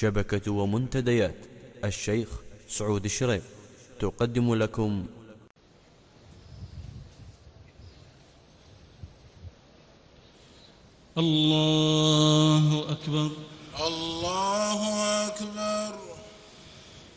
شبكة ومنتديات. الشيخ سعود الشريف. تقدم لكم الله أكبر. الله أكبر.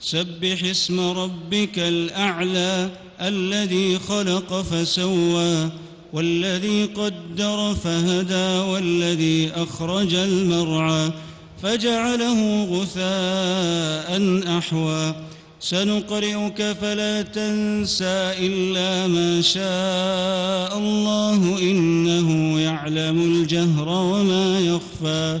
سبح اسم ربك الأعلى الذي خلق فسوى والذي قدر فهدى والذي أخرج المرعى فجعله غثاء أحوى سنقرئك فلا تنسى إلا ما شاء الله إنه يعلم الجهر وما يخفى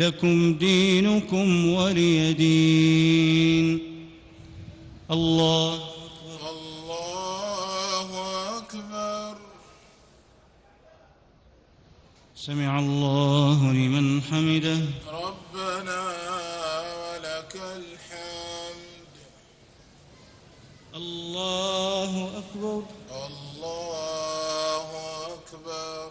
لكم دينكم ولي دين. الله الله أكبر. سمع الله لمن حمده. ربنا ولك الحمد. الله أكبر. الله أكبر.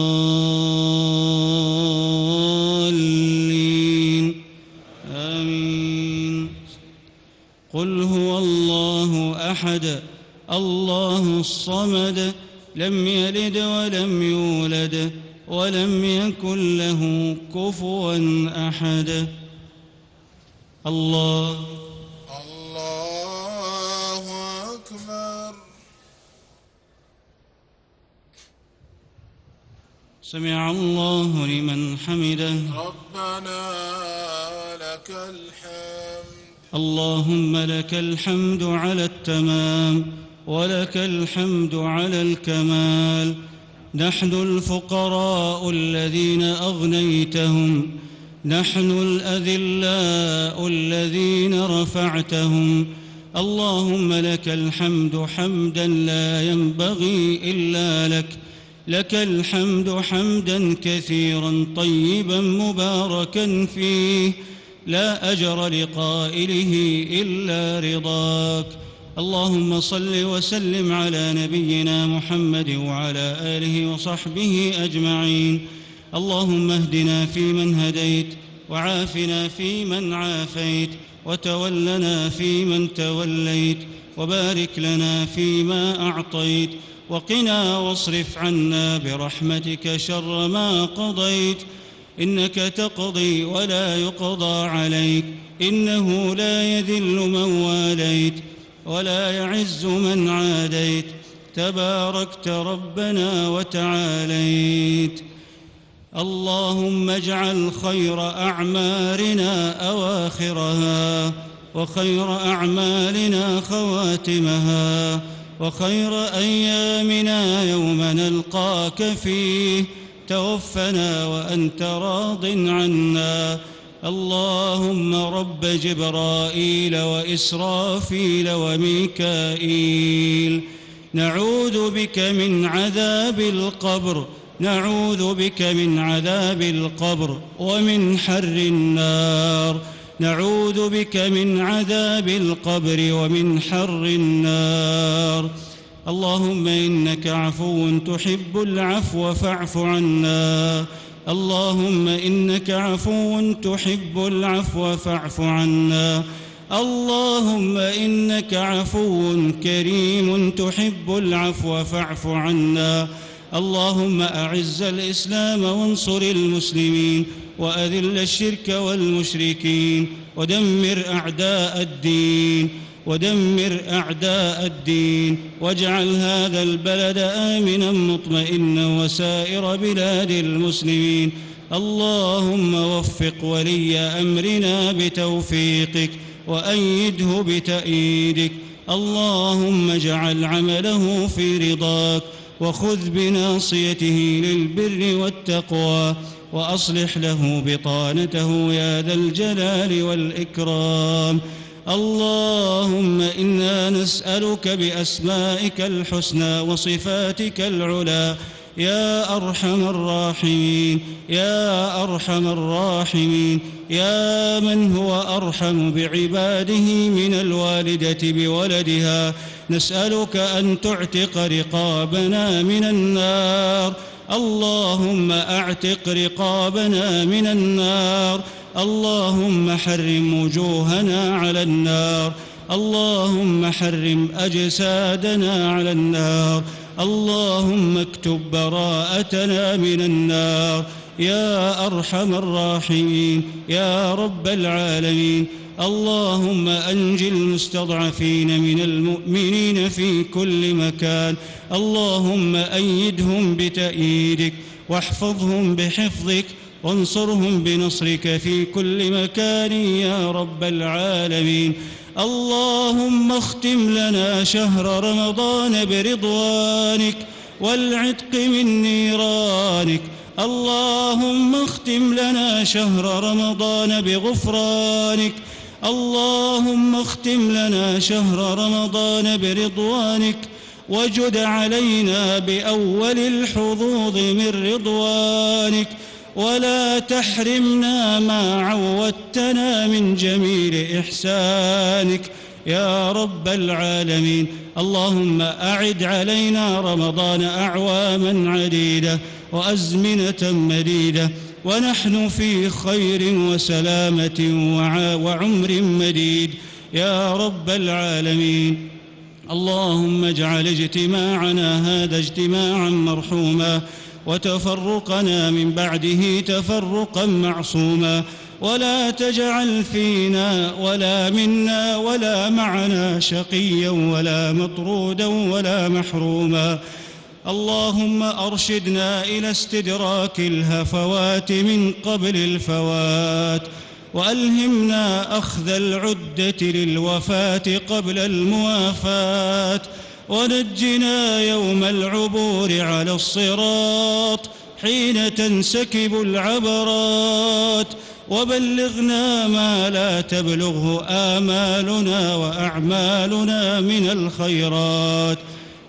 قل هو الله أحد الله الصمد لم يلد ولم يولد ولم يكن له كفوا أحد. الله. الله أكبر. سمع الله لمن حمده. ربنا لك الحمد. اللهم لك الحمد على التمام ولك الحمد على الكمال. نحن الفقراء الذين أغنيتهم. نحن الأذلاء الذين رفعتهم. اللهم لك الحمد حمدا لا ينبغي إلا لك. لك الحمد حمدا كثيرا طيبا مباركا فيه. لا أجر لقائله إلا رضاك. اللهم صل وسلم على نبينا محمد وعلى آله وصحبه أجمعين. اللهم اهدنا فيمن هديت وعافنا فيمن عافيت وتولنا فيمن توليت وبارك لنا فيما أعطيت وقنا واصرف عنا برحمتك شر ما قضيت. إنك تقضي ولا يقضى عليك. إنه لا يذل من واليت ولا يعز من عاديت. تباركت ربنا وتعاليت. اللهم اجعل خير اعمارنا أواخرها وخير أعمالنا خواتمها وخير أيامنا يوم نلقاك فيه. توفنا وأنت راض عنا. اللهم رب جبرائيل وإسرافيل وميكائيل. نعوذ بك من عذاب القبر. نعوذ بك من عذاب القبر ومن حر النار. نعوذ بك من عذاب القبر ومن حر النار. اللهم إنك عفو تحب العفو فاعف عنا. اللهم إنك عفو تحب العفو فاعف عنا. اللهم إنك عفو كريم تحب العفو فاعف عنا. اللهم أعز الإسلام وانصر المسلمين وأذل الشرك والمشركين ودمر أعداء الدين. ودمر أعداء الدين واجعل هذا البلد آمنا مطمئنا وسائر بلاد المسلمين. اللهم وفق ولي أمرنا بتوفيقك وأيده بتأييدك. اللهم اجعل عمله في رضاك وخذ بناصيته للبر والتقوى وأصلح له بطانته يا ذا الجلال والإكرام. اللهم إنا نسألك بأسمائك الحسنى وصفاتك العلى. يا أرحم الراحمين يا أرحم الراحمين يا من هو أرحم بعباده من الوالدة بولدها. نسألك أن تعتق رقابنا من النار. اللهم أعتق رقابنا من النار. اللهم حرم وجوهنا على النار. اللهم حرم أجسادنا على النار. اللهم اكتب براءتنا من النار. يا أرحم الراحمين. يا رب العالمين. اللهم أنج المستضعفين من المؤمنين في كل مكان. اللهم أيدهم بتأييدك واحفظهم بحفظك. وانصرهم بنصرك في كل مكان يا رب العالمين. اللهم اختم لنا شهر رمضان برضوانك والعتق من نيرانك. اللهم اختم لنا شهر رمضان بغفرانك. اللهم اختم لنا شهر رمضان برضوانك. وجد علينا بأول الحظوظ من رضوانك. ولا تحرمنا ما عودتنا من جميل إحسانك يا رب العالمين. اللهم أعد علينا رمضان أعواما عديدة وأزمنة مديدة ونحن في خير وسلامة وعمر مديد يا رب العالمين. اللهم اجعل اجتماعنا هذا اجتماعا مرحوما. وتفرقنا من بعده تفرقا معصوما. ولا تجعل فينا ولا منا ولا معنا شقيا ولا مطرودا ولا محروما. اللهم أرشدنا إلى استدراك الهفوات من قبل الفوات. وألهمنا أخذ العدة للوفاة قبل الموافاة. ونجنا يوم العبور على الصراط حين تنسكب العبرات. وبلغنا ما لا تبلغه آمالنا وأعمالنا من الخيرات.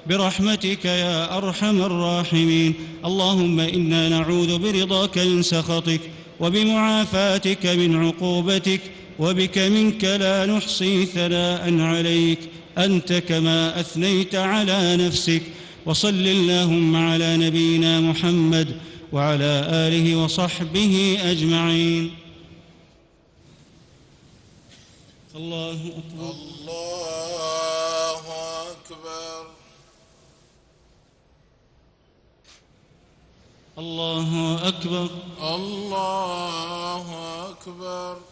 برحمتك يا أرحم الراحمين. اللهم إنا نعوذ برضاك من سخطك وبمعافاتك من عقوبتك وبك منك لا نحصي ثناء عليك. أنت كما أثنيت على نفسك وصل اللهم على نبينا محمد وعلى آله وصحبه أجمعين. الله أكبر. الله أكبر. الله أكبر. الله أكبر.